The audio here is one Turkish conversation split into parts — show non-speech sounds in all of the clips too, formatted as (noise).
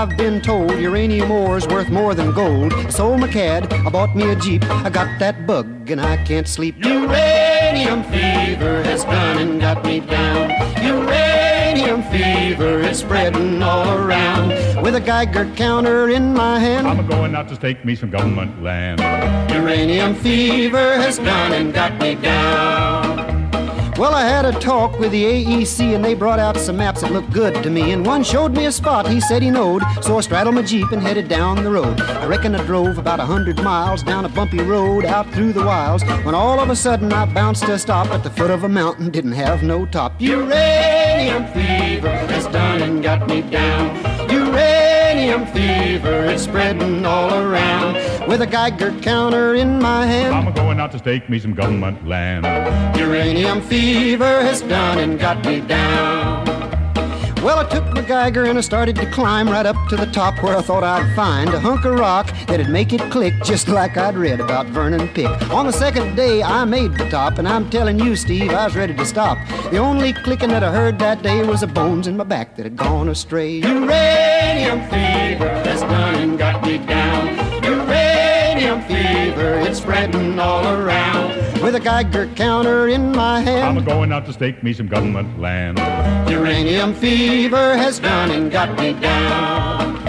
I've been told uranium ore is worth more than gold. I sold my cad, I bought me a Jeep, I got that bug and I can't sleep. Uranium fever has gone and got me down. Uranium fever is spreading all around. With a Geiger counter in my hand, I'm going out to stake me some government land. Uranium fever has gone and got me down. Well, I had a talk with the AEC and they brought out some maps that looked good to me. And one showed me a spot he said he knowed. So I straddled my Jeep and headed down the road. I reckon I drove about a hundred miles down a bumpy road out through the wilds. When all of a sudden I bounced a stop at the foot of a mountain, didn't have no top. Uranium fever has done and got me down. Uranium fever is spreading all around. With a Geiger counter in my hand, I'm going out to stake me some government land. Uranium fever has done and got me down. Well, I took my Geiger and I started to climb right up to the top where I thought I'd find a hunk of rock that'd make it click just like I'd read about Vernon Pick. On the second day, I made the top, and I'm telling you, Steve, I was ready to stop. The only clicking that I heard that day was the bones in my back that had gone astray. Uranium fever has done and got me down uranium fever, it's spreading all around. With a Geiger counter in my hand, I'm going out to stake me some government land. Uranium fever has gone and got me down.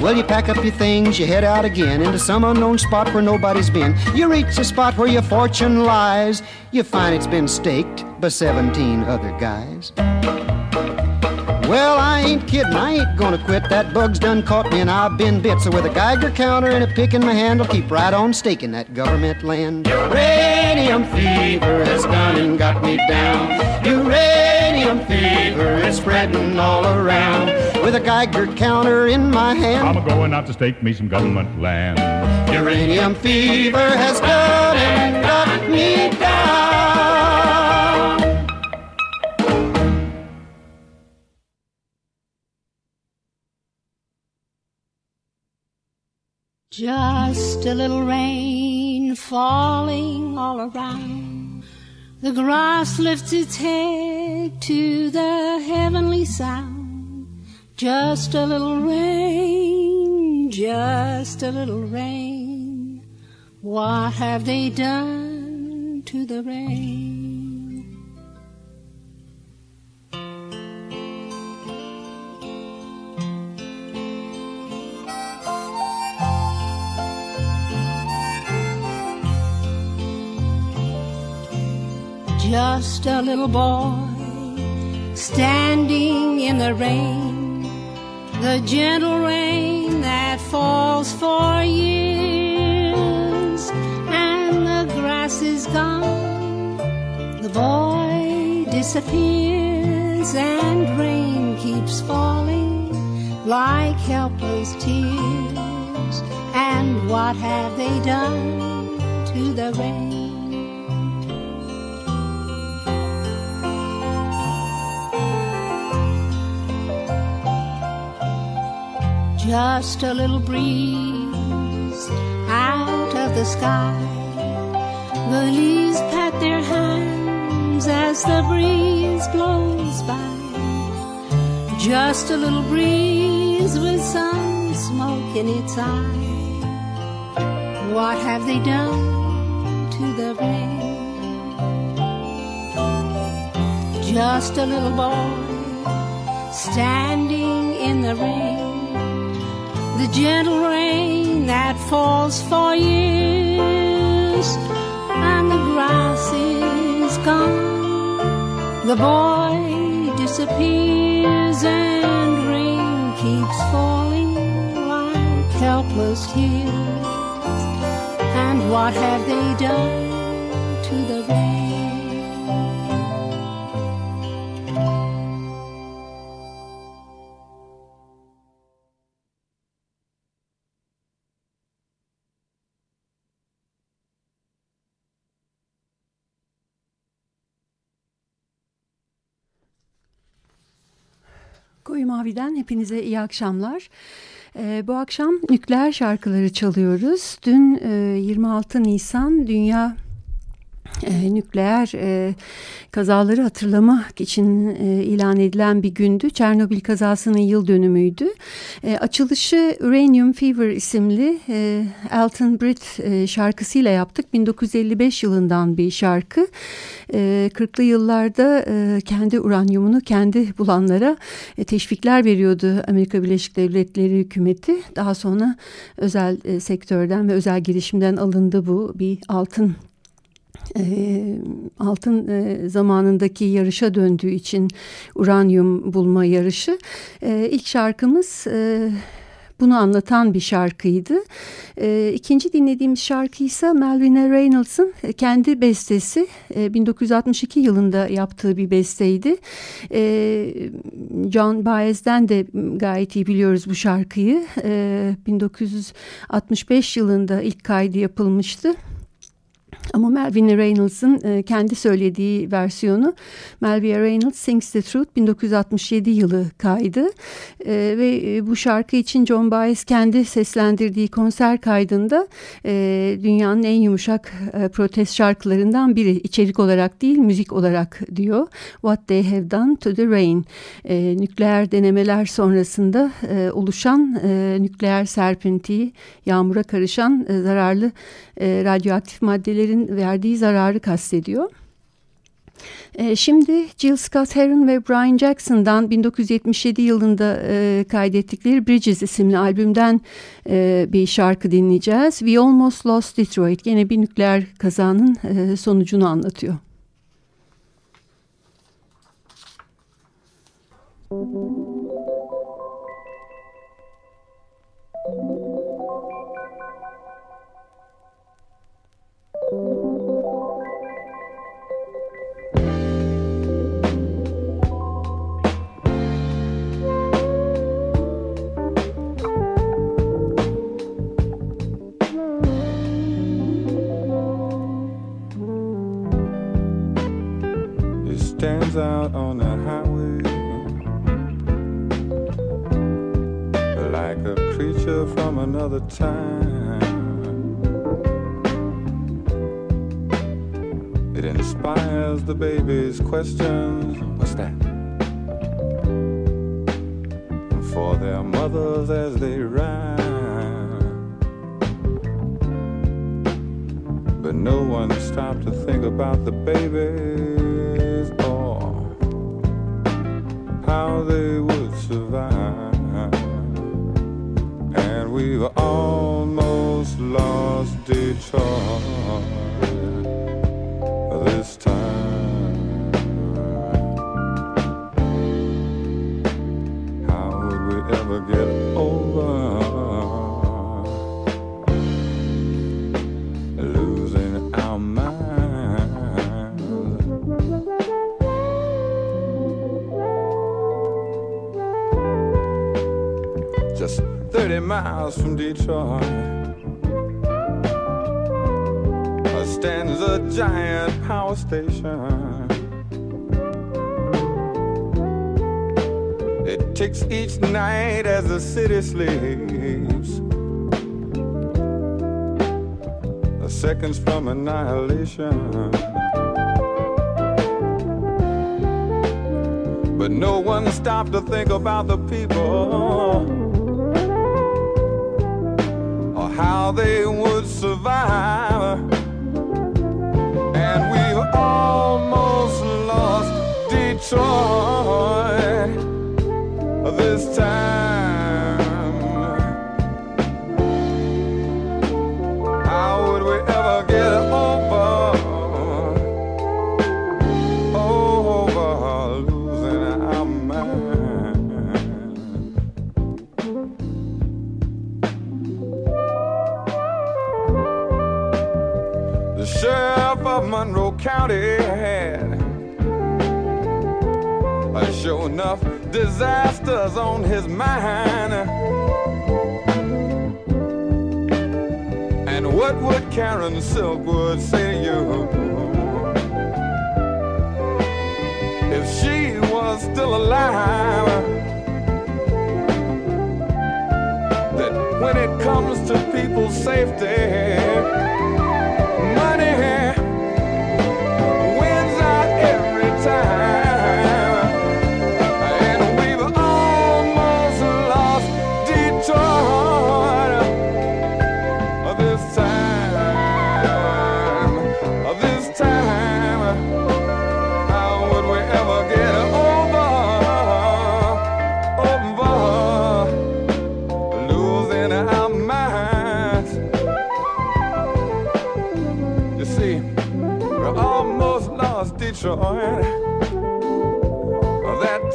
Well, you pack up your things, you head out again into some unknown spot where nobody's been. You reach the spot where your fortune lies. You find it's been staked by 17 other guys. Well, I ain't kidding, I ain't gonna quit. That bug's done caught me and I've been bit. So with a Geiger counter and a pick in my hand, I'll keep right on staking that government land. Uranium fever has gone and got me down. Uranium fever is spreading all around. With a Geiger counter in my hand, I'm a going out to stake me some government land. Uranium fever has gone and got me Just a little rain falling all around. The grass lifts its head to the heavenly sound. Just a little rain, just a little rain. What have they done to the rain? Just a little boy standing in the rain, the gentle rain that falls for years, and the grass is gone. The boy disappears, and rain keeps falling like helpless tears. And what have they done to the rain? Just a little breeze out of the sky. The leaves pat their hands as the breeze blows by. Just a little breeze with some smoke in its eye. What have they done to the rain? Just a little boy standing in the rain the gentle rain that falls for years, and the grass is gone. The boy disappears, and rain keeps falling like helpless tears. And what have they done Mavi'den hepinize iyi akşamlar. Ee, bu akşam nükleer şarkıları çalıyoruz. Dün e, 26 Nisan Dünya e, nükleer e, kazaları hatırlamak için e, ilan edilen bir gündü. Çernobil kazasının yıl dönümüydü. E, açılışı Uranium Fever isimli e, Elton Britt e, şarkısıyla yaptık. 1955 yılından bir şarkı. E, 40'lı yıllarda e, kendi uranyumunu kendi bulanlara e, teşvikler veriyordu Amerika Birleşik Devletleri hükümeti. Daha sonra özel e, sektörden ve özel girişimden alındı bu bir altın altın zamanındaki yarışa döndüğü için uranyum bulma yarışı. E, ilk şarkımız bunu anlatan bir şarkıydı. E, ikinci dinlediğimiz şarkı ise Melvin Reynolds'ın kendi bestesi. E, 1962 yılında yaptığı bir besteydi. John Baez'den de gayet iyi biliyoruz bu şarkıyı. E, 1965 yılında ilk kaydı yapılmıştı. Ama Melvin Reynolds'ın e, kendi söylediği versiyonu Melvin Reynolds Sings the Truth 1967 yılı kaydı. E, ve e, bu şarkı için John Baez kendi seslendirdiği konser kaydında dünyanın en yumuşak protest şarkılarından biri. İçerik olarak değil müzik olarak diyor. What They Have Done to the Rain. Nükleer denemeler sonrasında oluşan nükleer serpintiyi yağmura karışan zararlı e, radyoaktif maddelerin verdiği zararı kastediyor. E, şimdi Jill Scott Heron ve Brian Jackson'dan 1977 yılında e, kaydettikleri Bridges isimli albümden e, bir şarkı dinleyeceğiz. We Almost Lost Detroit. Yine bir nükleer kazanın e, sonucunu anlatıyor. Müzik stands (laughs) question. Miles from Detroit. stands a giant power station. It ticks each night as the city sleeps. The seconds from annihilation. But no one stopped to think about the people how they would survive and we've almost lost Detroit this time. county had. Sure enough, disasters on his mind. And what would Karen Silkwood say to you if she was still alive? That when it comes to people's safety,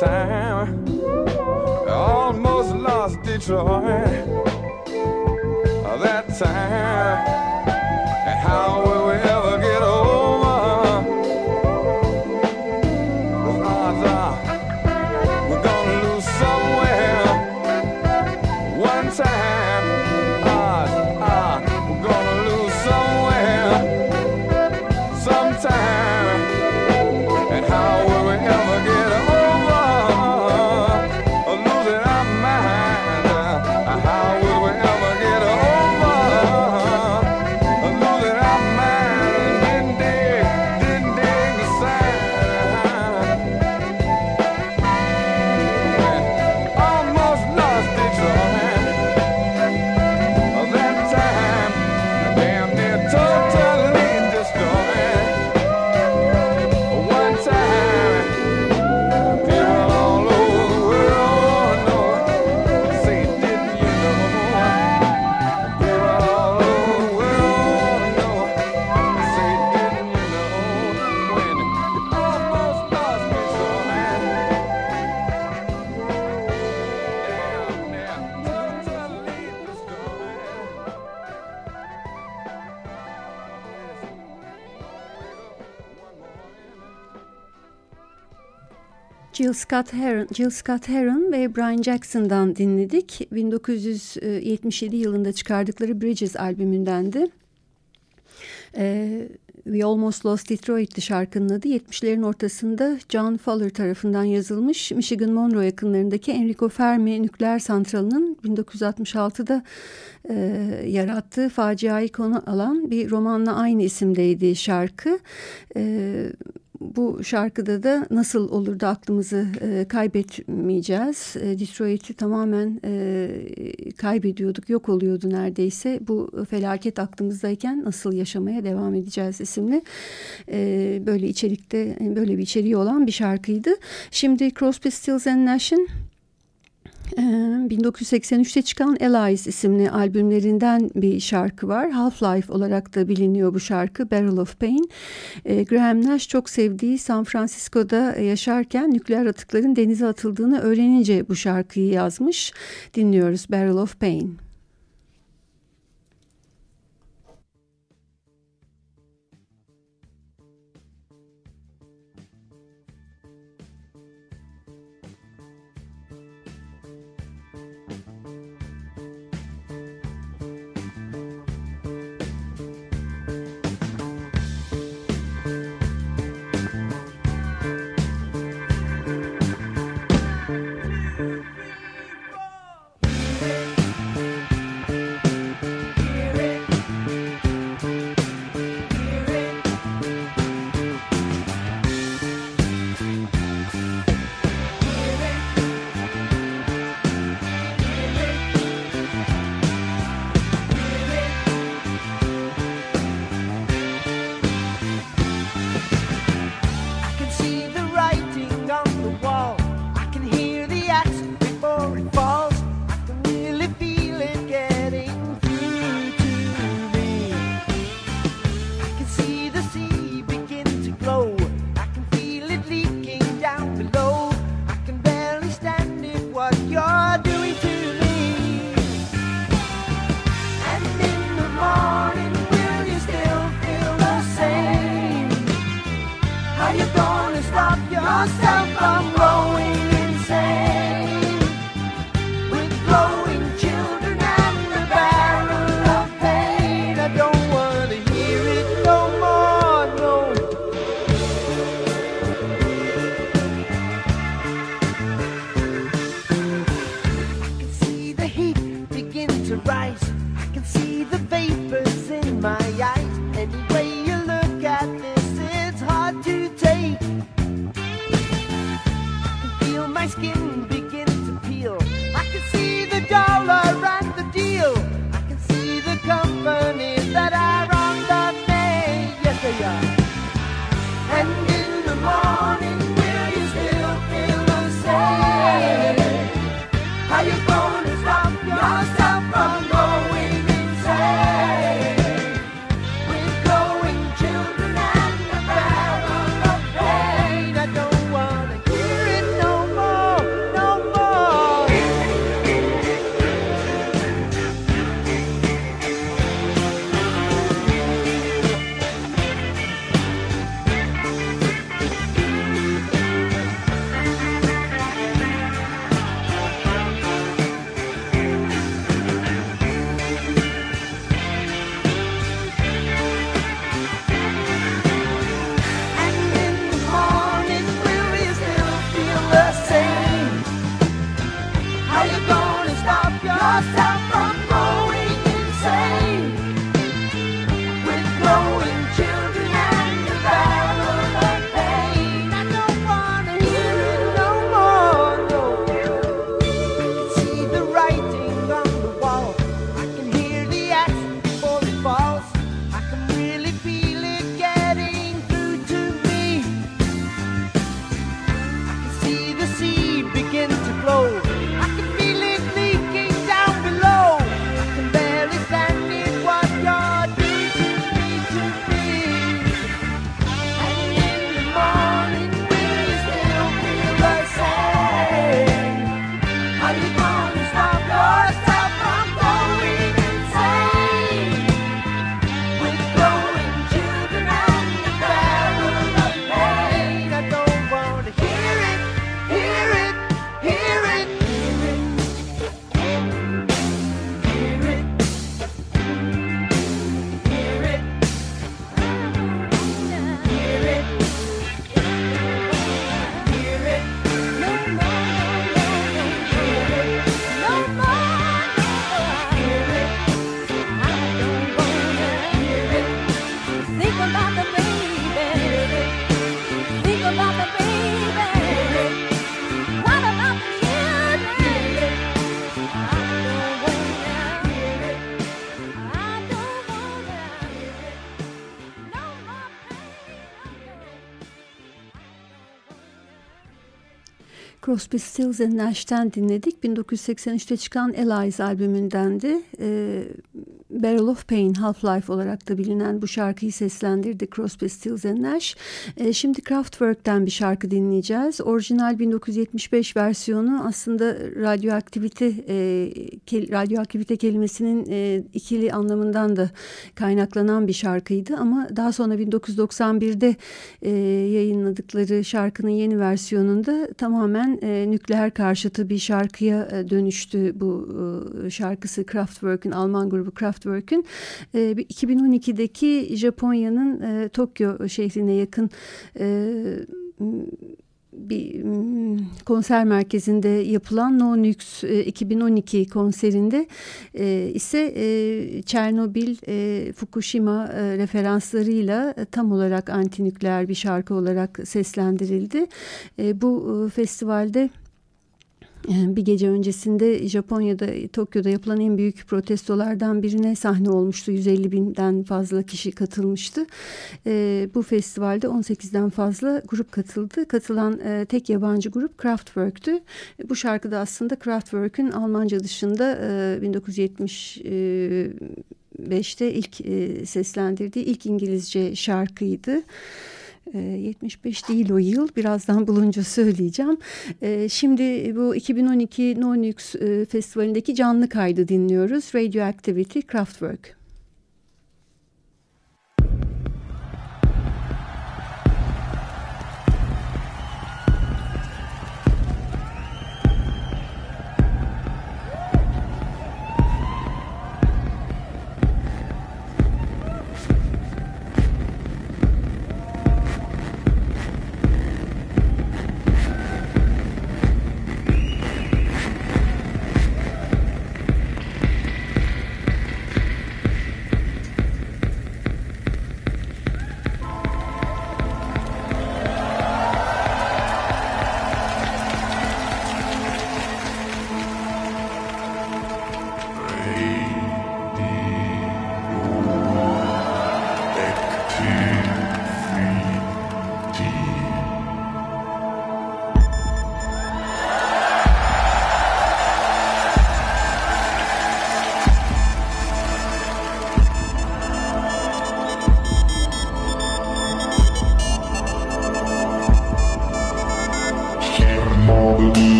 time. Almost lost Detroit uh, that time. Jill Scott Heron, Jill Scott Heron ve Brian Jackson'dan dinledik. 1977 yılında çıkardıkları Bridges albümündendi. Ee, We Almost Lost Detroit'ti şarkının adı. 70'lerin ortasında John Fowler tarafından yazılmış Michigan Monroe yakınlarındaki Enrico Fermi nükleer santralının 1966'da e, yarattığı faciayı konu alan bir romanla aynı isimdeydi şarkı. E, bu şarkıda da nasıl olur da aklımızı e, kaybetmeyeceğiz. E, Detroit'i tamamen e, kaybediyorduk, yok oluyordu neredeyse. Bu felaket aklımızdayken nasıl yaşamaya devam edeceğiz isimli e, böyle içerikte böyle bir içeriği olan bir şarkıydı. Şimdi Crosby, Stills and Nash'in 1983'te çıkan Allies isimli albümlerinden bir şarkı var. Half-Life olarak da biliniyor bu şarkı Barrel of Pain. Graham Nash çok sevdiği San Francisco'da yaşarken nükleer atıkların denize atıldığını öğrenince bu şarkıyı yazmış. Dinliyoruz Barrel of Pain. Crosby, Stills Nash'ten dinledik. 1983'te çıkan Allies albümündendi. Ee, Barrel of Pain, Half-Life olarak da bilinen bu şarkıyı seslendirdi Crosby, Stills Nash. Ee, şimdi Kraftwerk'ten bir şarkı dinleyeceğiz. Orijinal 1975 versiyonu aslında radyoaktivite e, ke, radyoaktivite kelimesinin e, ikili anlamından da kaynaklanan bir şarkıydı ama daha sonra 1991'de e, yayınladıkları şarkının yeni versiyonunda tamamen e, nükleer karşıtı bir şarkıya e, dönüştü bu e, şarkısı Kraftwerk'ün Alman grubu Kraftwerk'ün e, 2012'deki Japonya'nın e, Tokyo şehrine yakın e, bir konser merkezinde yapılan No Nux 2012 konserinde e, ise e, Çernobil, e, Fukushima referanslarıyla tam olarak antinükleer bir şarkı olarak seslendirildi. Bu festivalde bir gece öncesinde Japonya'da, Tokyo'da yapılan en büyük protestolardan birine sahne olmuştu. 150 binden fazla kişi katılmıştı. Bu festivalde 18'den fazla grup katıldı. Katılan tek yabancı grup Kraftwerk'tü. Bu şarkıda aslında Kraftwerk'ün Almanca dışında e, 1975'te ilk e, seslendirdiği ilk İngilizce şarkıydı. 75 ee, değil o yıl. Birazdan bulunca söyleyeceğim. Ee, şimdi bu 2012 Nonux e, Festivali'ndeki canlı kaydı dinliyoruz. Radioactivity Kraftwerk.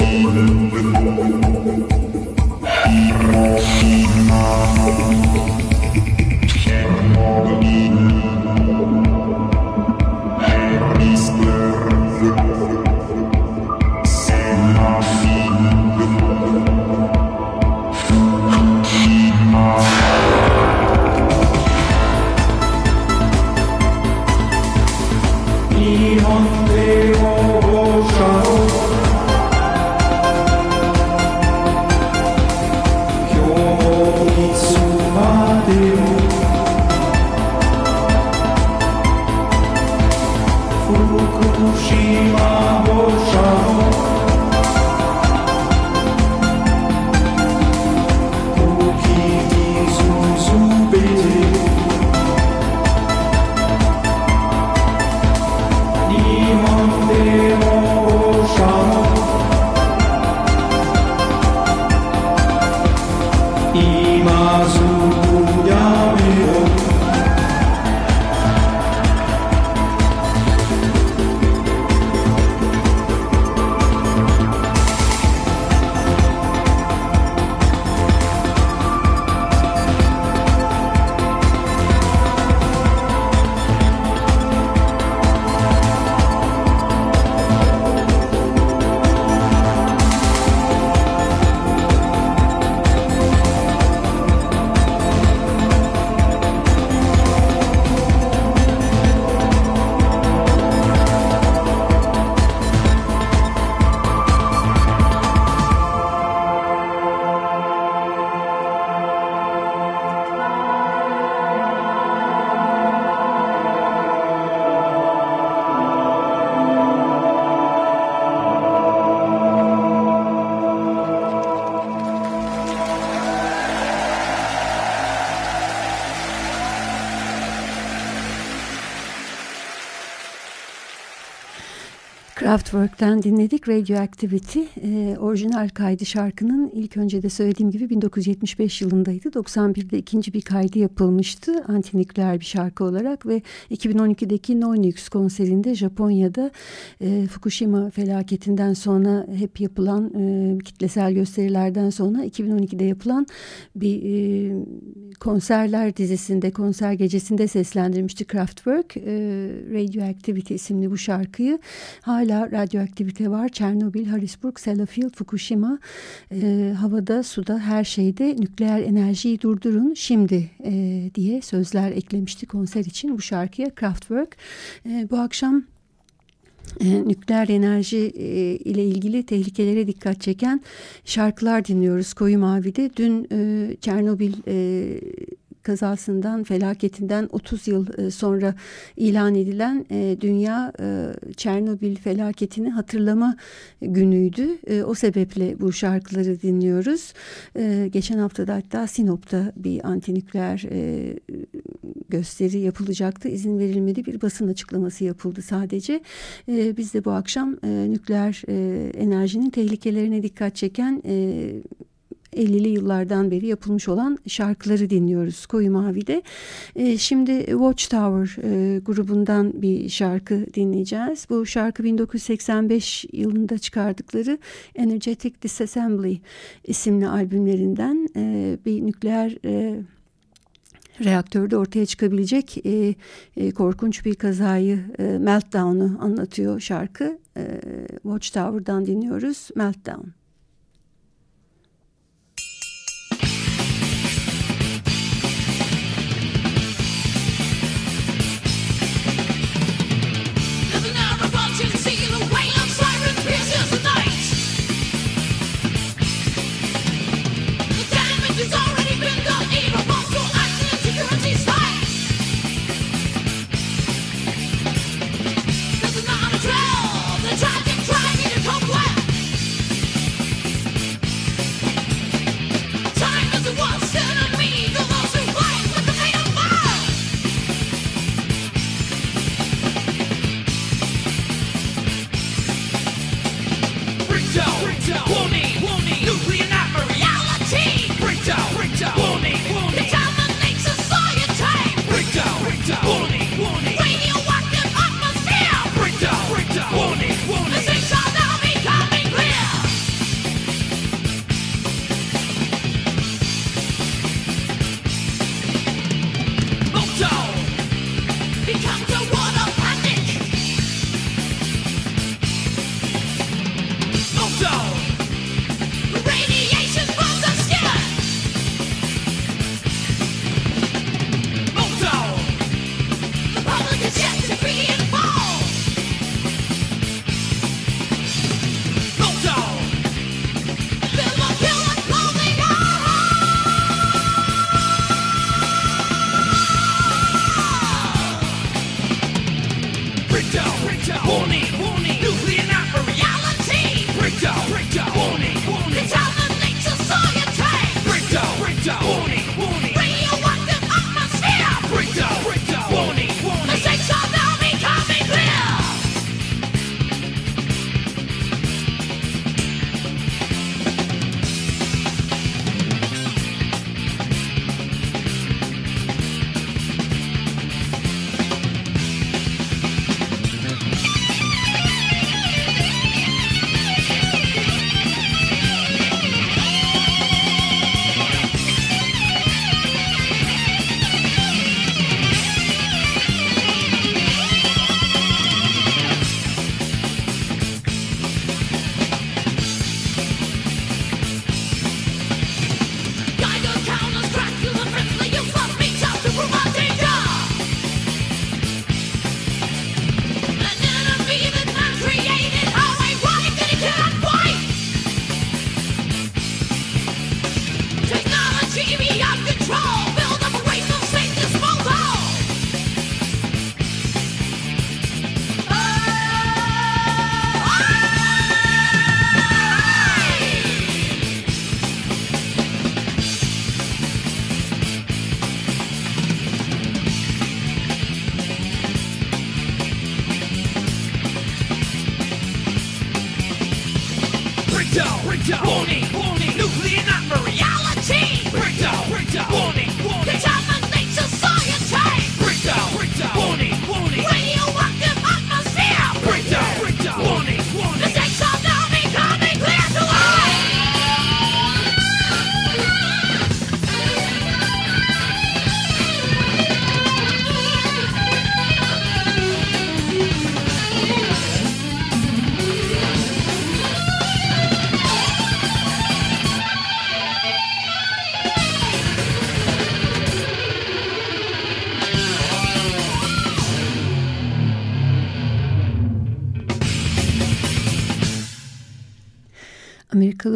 Woman with Kraftwerk'ten dinledik Radioactivity. E, orijinal kaydı şarkının ilk önce de söylediğim gibi 1975 yılındaydı. 91'de ikinci bir kaydı yapılmıştı. Antinükleer bir şarkı olarak ve 2012'deki Noinux konserinde Japonya'da e, Fukushima felaketinden sonra hep yapılan e, kitlesel gösterilerden sonra 2012'de yapılan bir e, konserler dizisinde, konser gecesinde seslendirmişti Kraftwerk. E, Radioactivity isimli bu şarkıyı hala radyoaktivite var. Çernobil, Harrisburg, Sellafield, Fukushima e, havada, suda, her şeyde nükleer enerjiyi durdurun şimdi e, diye sözler eklemişti konser için bu şarkıya Kraftwerk. E, bu akşam nükleer enerji e, ile ilgili tehlikelere dikkat çeken şarkılar dinliyoruz Koyu Mavi'de. Dün e, Çernobil e, kazasından, felaketinden 30 yıl e, sonra ilan edilen e, Dünya e, Çernobil felaketini hatırlama günüydü. O sebeple bu şarkıları dinliyoruz. Geçen hafta da hatta Sinop'ta bir antinükleer gösteri yapılacaktı. İzin verilmedi. Bir basın açıklaması yapıldı sadece. Biz de bu akşam nükleer enerjinin tehlikelerine dikkat çeken 50'li yıllardan beri yapılmış olan şarkıları dinliyoruz Koyu Mavi'de. E, şimdi Watchtower e, grubundan bir şarkı dinleyeceğiz. Bu şarkı 1985 yılında çıkardıkları Energetic Disassembly isimli albümlerinden e, bir nükleer... E, reaktörde ortaya çıkabilecek e, e, korkunç bir kazayı, e, meltdown'u anlatıyor şarkı. E, Watchtower'dan dinliyoruz, Meltdown.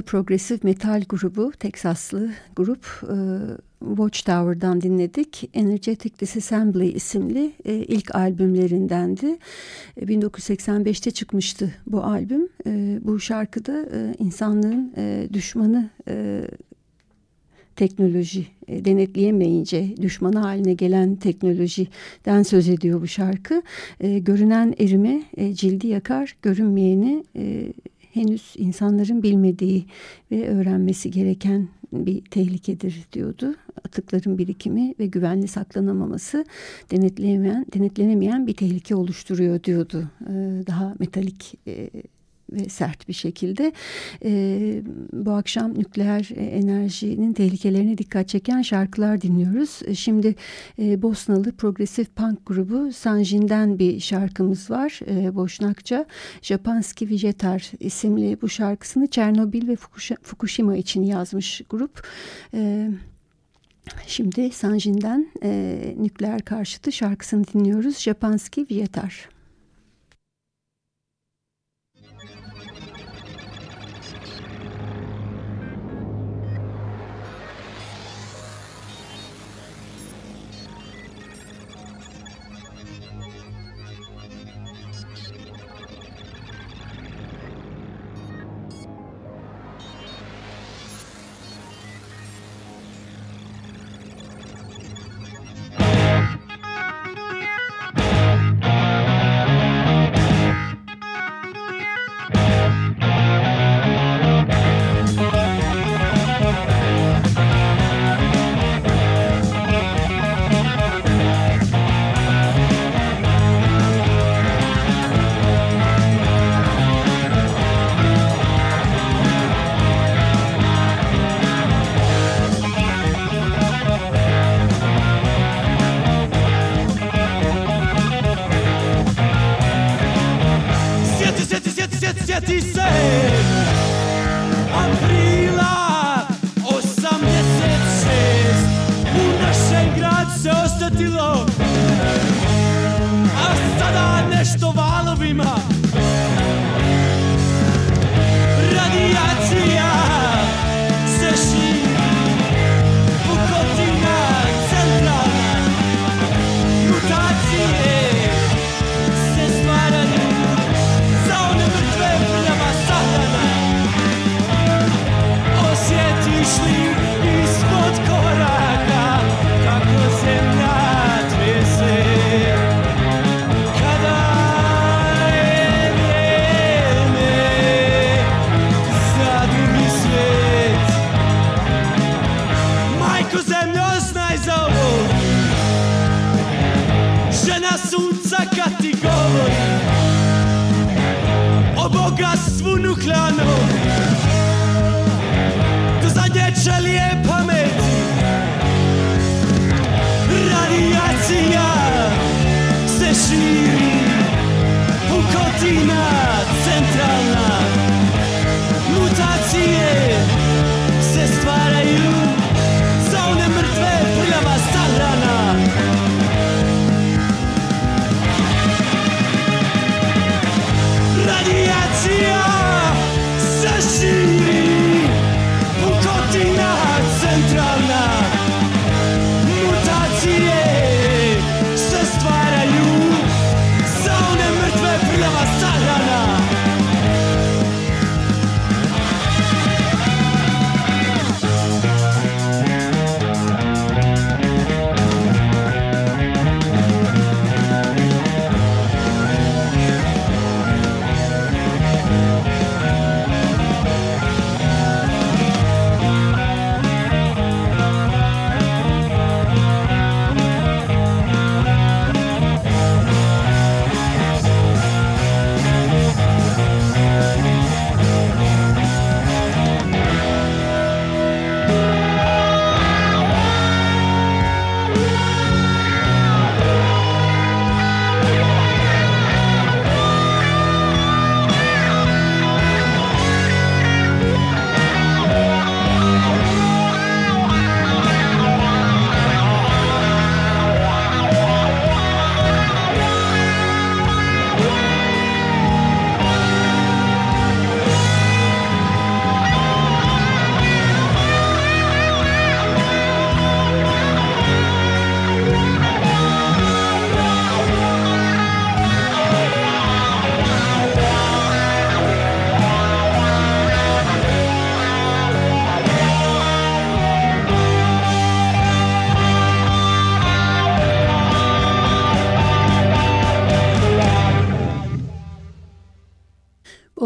Progresif metal grubu, Teksaslı grup e, Watchtower'dan dinledik. Energetic Disassembly isimli e, ilk albümlerindendi. E, 1985'te çıkmıştı bu albüm. E, bu şarkıda e, insanlığın e, düşmanı e, teknoloji e, denetleyemeyince düşmanı haline gelen teknolojiden söz ediyor bu şarkı. E, görünen erime e, cildi yakar, görünmeyeni e, henüz insanların bilmediği ve öğrenmesi gereken bir tehlikedir diyordu. Atıkların birikimi ve güvenli saklanamaması denetleyemeyen, denetlenemeyen bir tehlike oluşturuyor diyordu. E, daha metalik e, ve sert bir şekilde. E, bu akşam nükleer e, enerjinin tehlikelerine dikkat çeken şarkılar dinliyoruz. E, şimdi e, Bosnalı progresif punk grubu Sanjin'den bir şarkımız var. E, Boşnakça Japanski Vijetar isimli bu şarkısını Çernobil ve Fukushima için yazmış grup. E, Şimdi Sanjin'den e, nükleer karşıtı şarkısını dinliyoruz. Japanski Vijetar.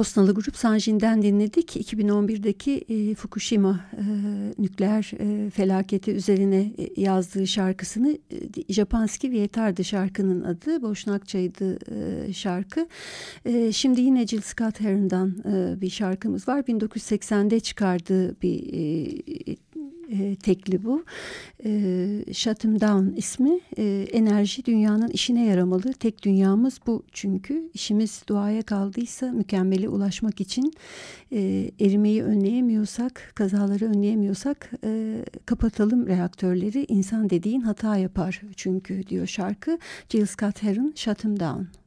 Bosnalı grup Sanjin'den dinledik. 2011'deki e, Fukushima e, nükleer e, felaketi üzerine e, yazdığı şarkısını e, Japanski Vietardı şarkının adı. Boşnakçaydı e, şarkı. E, şimdi yine Jill Scott Heron'dan e, bir şarkımız var. 1980'de çıkardığı bir e, e, tekli bu. E, Shut Em Down ismi. E, enerji dünyanın işine yaramalı. Tek dünyamız bu çünkü. işimiz duaya kaldıysa mükemmele ulaşmak için e, erimeyi önleyemiyorsak, kazaları önleyemiyorsak e, kapatalım reaktörleri. İnsan dediğin hata yapar çünkü diyor şarkı. Jill Scott Heron Shut Em Down.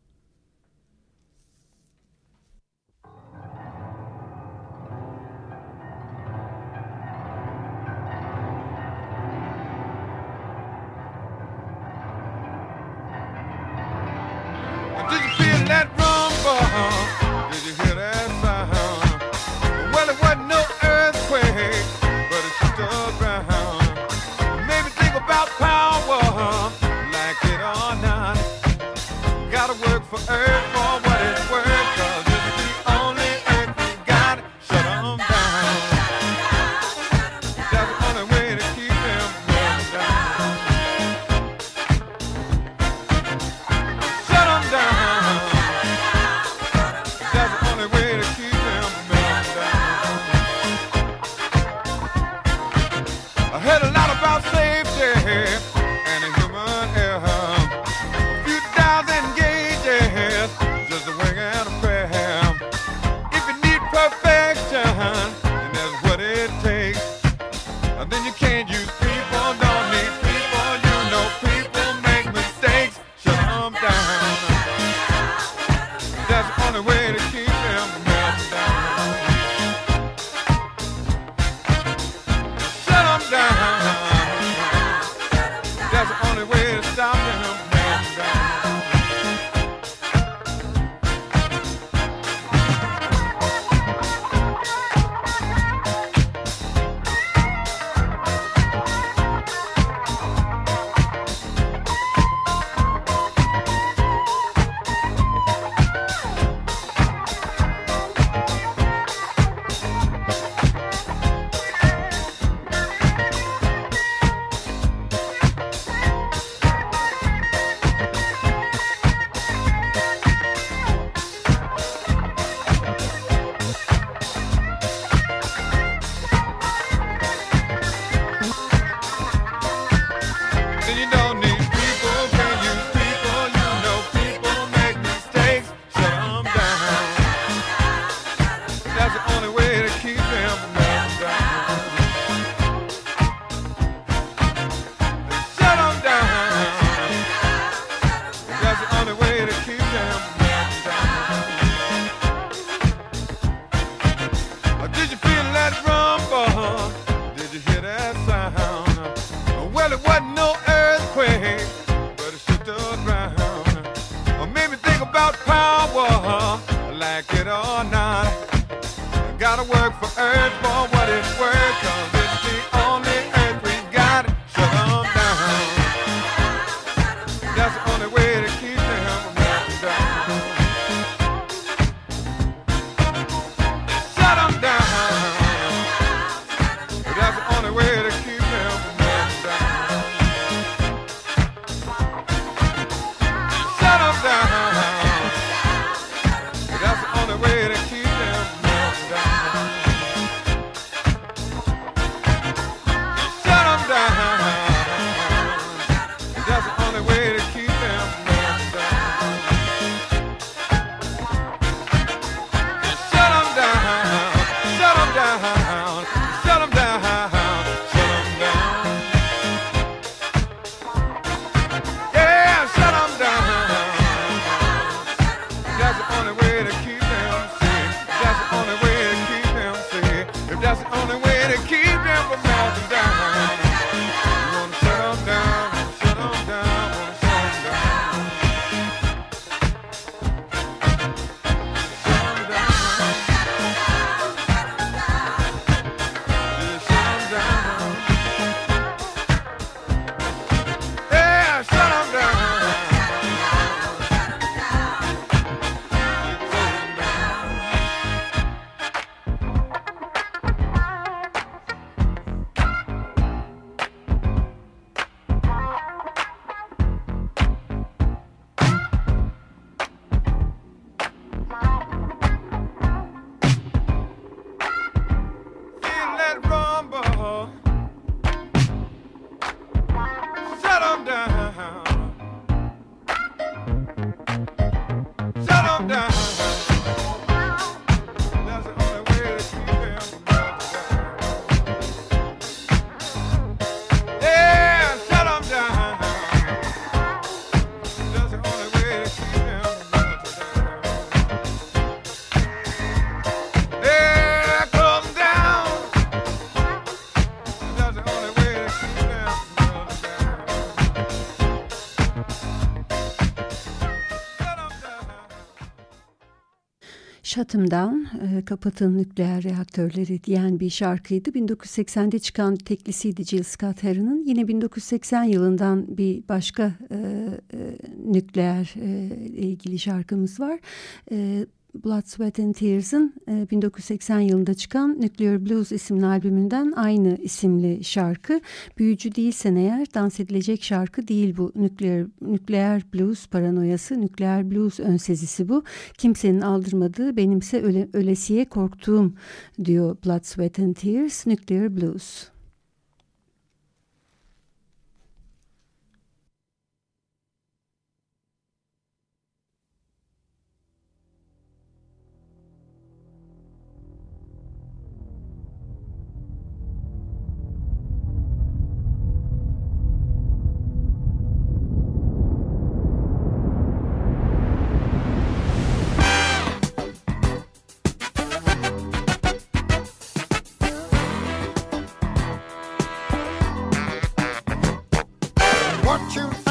Was no earthquake, but it shook the ground. Made me think about power, like it or not. Gotta work for earth for what it's worth. Down, e, kapatın nükleer reaktörleri diyen bir şarkıydı. 1980'de çıkan teklisiydi Jill Scott Heron'ın. Yine 1980 yılından bir başka e, e, nükleer e, ilgili şarkımız var. E, Blood, Sweat and Tears'ın 1980 yılında çıkan Nuclear Blues isimli albümünden aynı isimli şarkı. Büyücü değilsen eğer dans edilecek şarkı değil bu. Nükleer, nükleer blues paranoyası, nükleer blues önsezisi bu. Kimsenin aldırmadığı benimse öle, ölesiye korktuğum diyor Blood, Sweat and Tears, Nuclear Blues. What you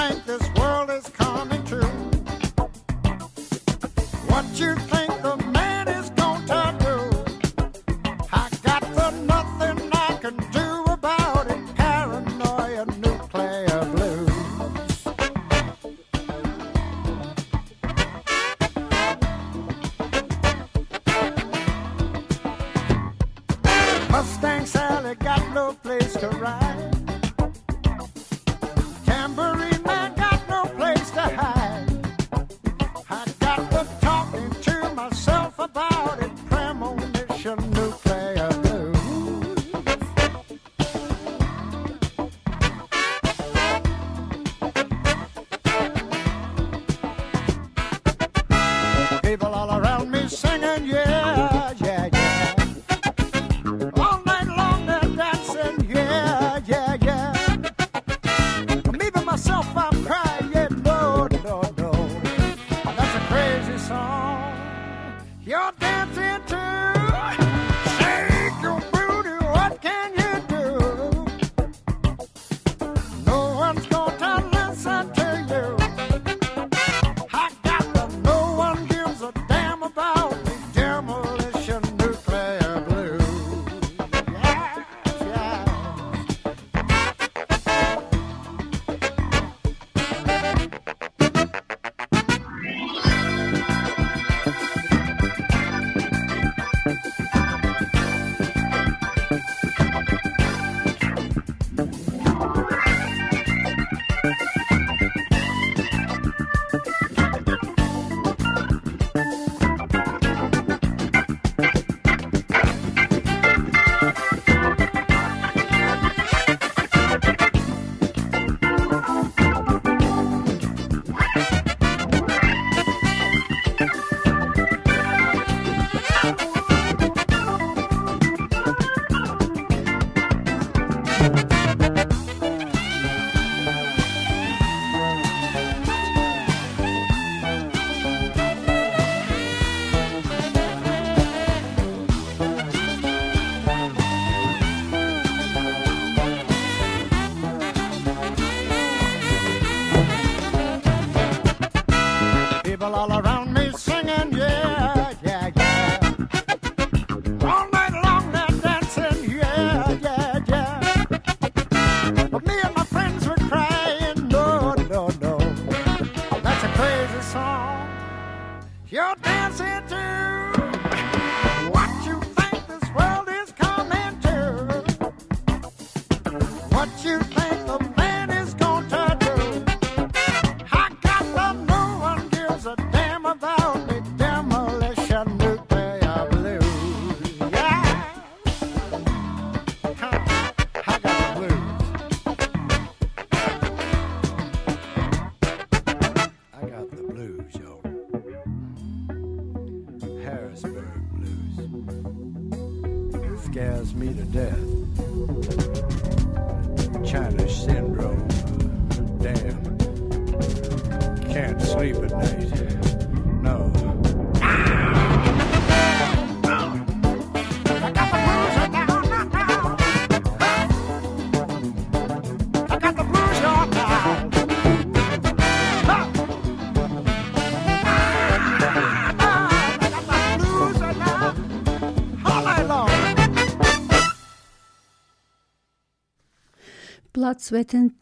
Platz wetten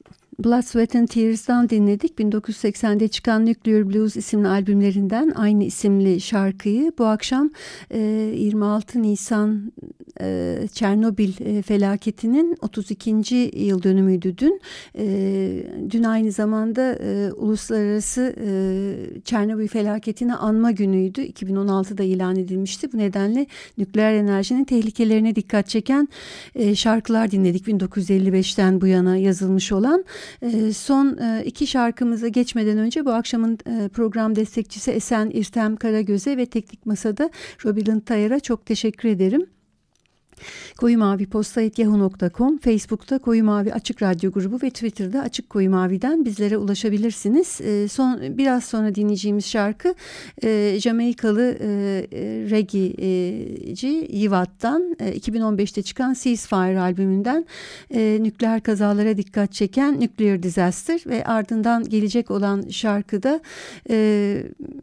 Blood, Sweat and Tears'dan dinledik. 1980'de çıkan Nuclear Blues isimli albümlerinden aynı isimli şarkıyı bu akşam e, 26 Nisan e, Çernobil e, felaketinin 32. yıl dönümüydü dün. E, dün aynı zamanda e, Uluslararası e, Çernobil felaketini anma günüydü. 2016'da ilan edilmişti. Bu nedenle nükleer enerjinin tehlikelerine dikkat çeken e, şarkılar dinledik. 1955'ten bu yana yazılmış olan. E, son e, iki şarkımıza geçmeden önce bu akşamın e, program destekçisi Esen İrtem Karagöz'e ve Teknik Masa'da Robilin Tayar'a çok teşekkür ederim. Koyu Mavi Posta.yahoo.com, Facebook'ta Koyu Mavi Açık Radyo Grubu ve Twitter'da Açık Koyu Mavi'den bizlere ulaşabilirsiniz. E, son Biraz sonra dinleyeceğimiz şarkı e, Jamaikalı e, reggae'ci Yivat'tan e, 2015'te çıkan Ceasefire albümünden e, nükleer kazalara dikkat çeken Nuclear Disaster ve ardından gelecek olan şarkıda e,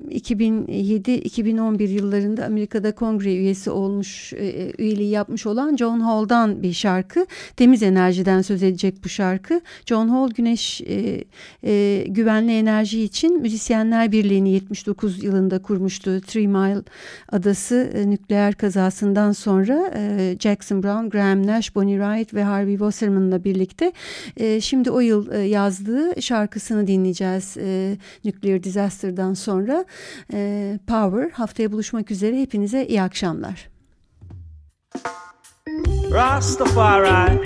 2007-2011 yıllarında Amerika'da kongre üyesi olmuş, e, üyeliği yapmış olan John Hall'dan bir şarkı. Temiz enerjiden söz edecek bu şarkı. John Hall güneş e, e, güvenli enerji için Müzisyenler Birliği'ni 79 yılında kurmuştu. Three Mile adası e, nükleer kazasından sonra e, Jackson Brown, Graham Nash, Bonnie Wright ve Harvey Wasserman'la birlikte e, şimdi o yıl e, yazdığı şarkısını dinleyeceğiz. E, Nuclear Disaster'dan sonra e, Power. Haftaya buluşmak üzere. Hepinize iyi akşamlar. Rastafari.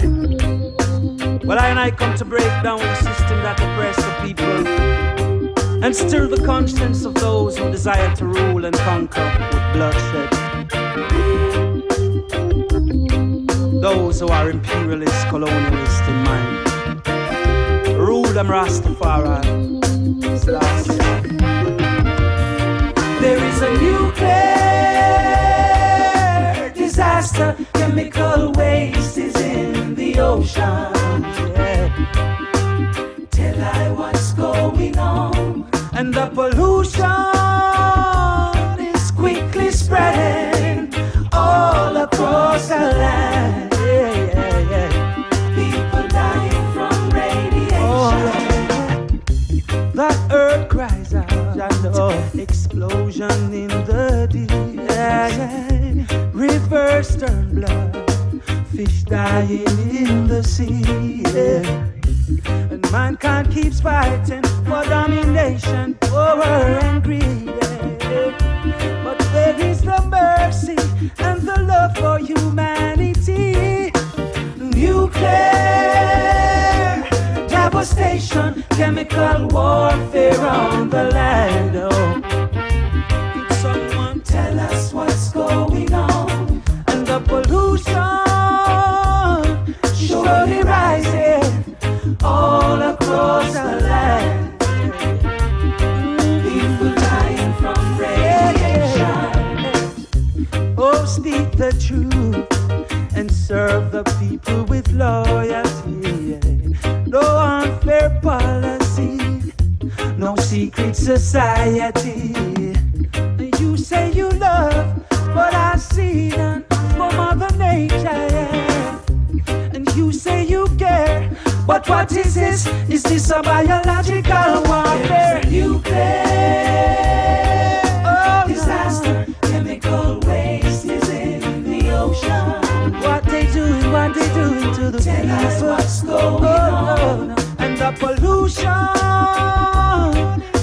Well, I and I come to break down the system that oppresses the people and stir the conscience of those who desire to rule and conquer with bloodshed. Those who are imperialist, colonialist in mind. Rule them, Rastafari. Selassie. Disaster, chemical waste is in the ocean. Yeah. Tell I what's going on, and the pollution is quickly spreading all across the land. Yeah, yeah, yeah. People dying from radiation. Oh, that earth cries out, I know. Explosion in the deep, yeah, yeah. Rivers turn blood, fish dying in the sea, yeah. And mankind keeps fighting for domination, power and greed, yeah. But where is the mercy and the love for humanity? Nuclear devastation, chemical warfare on the land. Oh. People dying from. Oh, speak the truth and serve the people with loyalty. No unfair policy, no secret society. You say you love, but I see but what is this? Is this a biological warfare? Nuclear oh, disaster, chemical waste is in the ocean. What they doing? What they doing to the Tell us what's going oh, on. And the pollution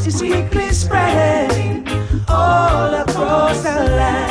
is quickly spreading all across the land.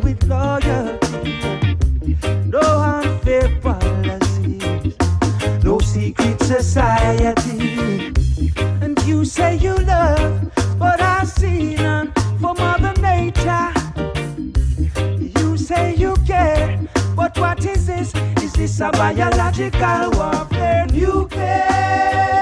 with loyalty. No unfair policies, no secret society. And you say you love but I see none for Mother Nature. You say you care, but what is this? Is this a biological warfare? Nuclear.